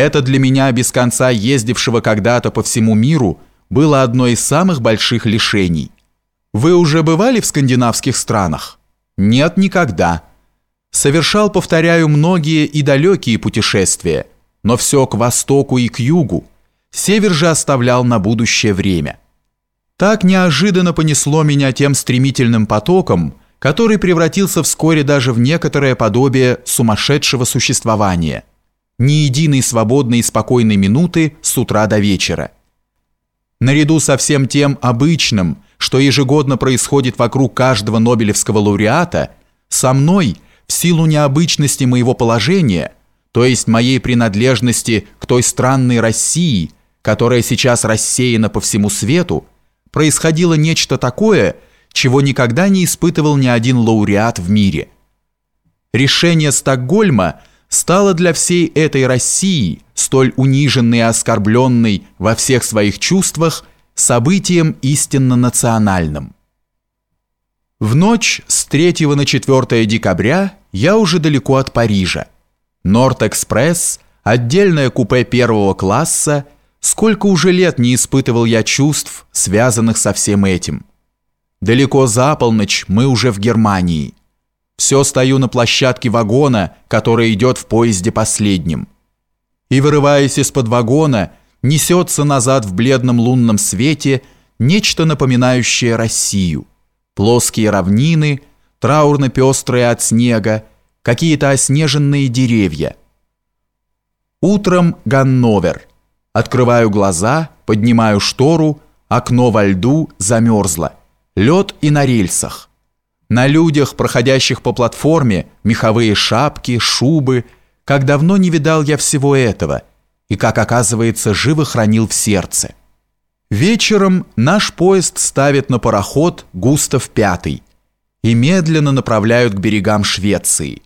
Это для меня, без конца ездившего когда-то по всему миру, было одно из самых больших лишений. Вы уже бывали в скандинавских странах? Нет, никогда. Совершал, повторяю, многие и далекие путешествия, но все к востоку и к югу. Север же оставлял на будущее время. Так неожиданно понесло меня тем стремительным потоком, который превратился вскоре даже в некоторое подобие сумасшедшего существования. Ни единой свободной и спокойной минуты с утра до вечера. Наряду со всем тем обычным, что ежегодно происходит вокруг каждого Нобелевского лауреата, со мной, в силу необычности моего положения, то есть моей принадлежности к той странной России, которая сейчас рассеяна по всему свету, происходило нечто такое – чего никогда не испытывал ни один лауреат в мире. Решение Стокгольма стало для всей этой России, столь униженной и оскорбленной во всех своих чувствах, событием истинно национальным. В ночь с 3 на 4 декабря я уже далеко от Парижа. Норд-экспресс, отдельное купе первого класса, сколько уже лет не испытывал я чувств, связанных со всем этим – Далеко за полночь мы уже в Германии. Все стою на площадке вагона, который идет в поезде последним. И, вырываясь из-под вагона, несется назад в бледном лунном свете нечто напоминающее Россию. Плоские равнины, траурно-пестрые от снега, какие-то оснеженные деревья. Утром Ганновер. Открываю глаза, поднимаю штору, окно во льду замерзло. Лед и на рельсах. На людях, проходящих по платформе, меховые шапки, шубы. Как давно не видал я всего этого. И, как оказывается, живо хранил в сердце. Вечером наш поезд ставит на пароход Густав V и медленно направляют к берегам Швеции.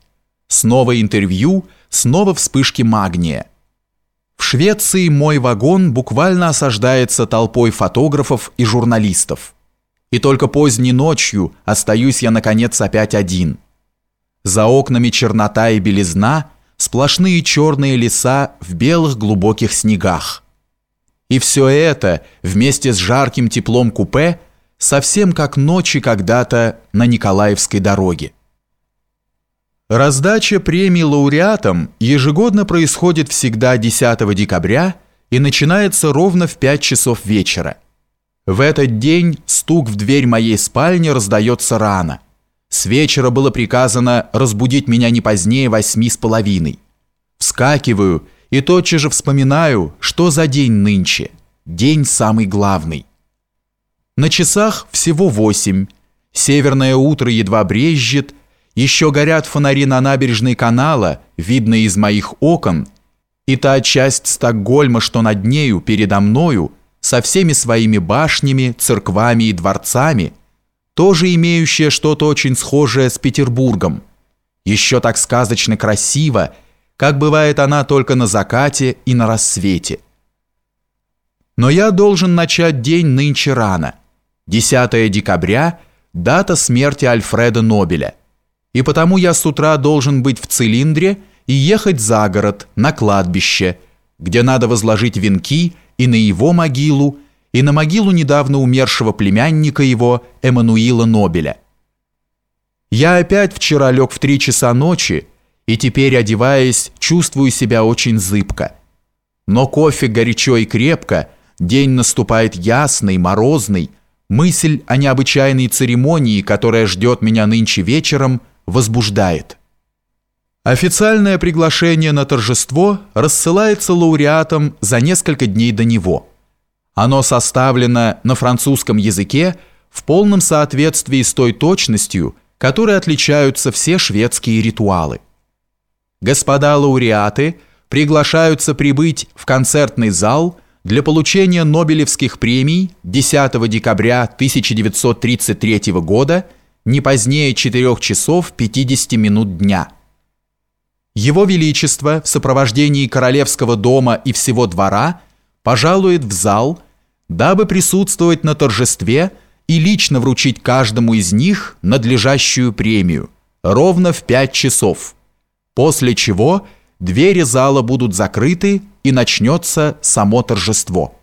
Снова интервью, снова вспышки магния. В Швеции мой вагон буквально осаждается толпой фотографов и журналистов и только поздней ночью остаюсь я, наконец, опять один. За окнами чернота и белизна, сплошные черные леса в белых глубоких снегах. И все это, вместе с жарким теплом купе, совсем как ночи когда-то на Николаевской дороге. Раздача премий лауреатам ежегодно происходит всегда 10 декабря и начинается ровно в 5 часов вечера. В этот день стук в дверь моей спальни раздается рано. С вечера было приказано разбудить меня не позднее восьми с половиной. Вскакиваю и тотчас же вспоминаю, что за день нынче. День самый главный. На часах всего восемь. Северное утро едва брезжит. Еще горят фонари на набережной канала, видно из моих окон. И та часть Стокгольма, что над нею, передо мною – со всеми своими башнями, церквами и дворцами, тоже имеющая что-то очень схожее с Петербургом, еще так сказочно красиво, как бывает она только на закате и на рассвете. Но я должен начать день нынче рано. 10 декабря – дата смерти Альфреда Нобеля. И потому я с утра должен быть в цилиндре и ехать за город, на кладбище, где надо возложить венки – и на его могилу, и на могилу недавно умершего племянника его Эммануила Нобеля. Я опять вчера лег в три часа ночи, и теперь, одеваясь, чувствую себя очень зыбко. Но кофе горячо и крепко, день наступает ясный, морозный, мысль о необычайной церемонии, которая ждет меня нынче вечером, возбуждает. Официальное приглашение на торжество рассылается лауреатам за несколько дней до него. Оно составлено на французском языке в полном соответствии с той точностью, которой отличаются все шведские ритуалы. Господа лауреаты приглашаются прибыть в концертный зал для получения Нобелевских премий 10 декабря 1933 года не позднее 4 часов 50 минут дня – его Величество в сопровождении королевского дома и всего двора пожалует в зал, дабы присутствовать на торжестве и лично вручить каждому из них надлежащую премию, ровно в пять часов, после чего двери зала будут закрыты и начнется само торжество.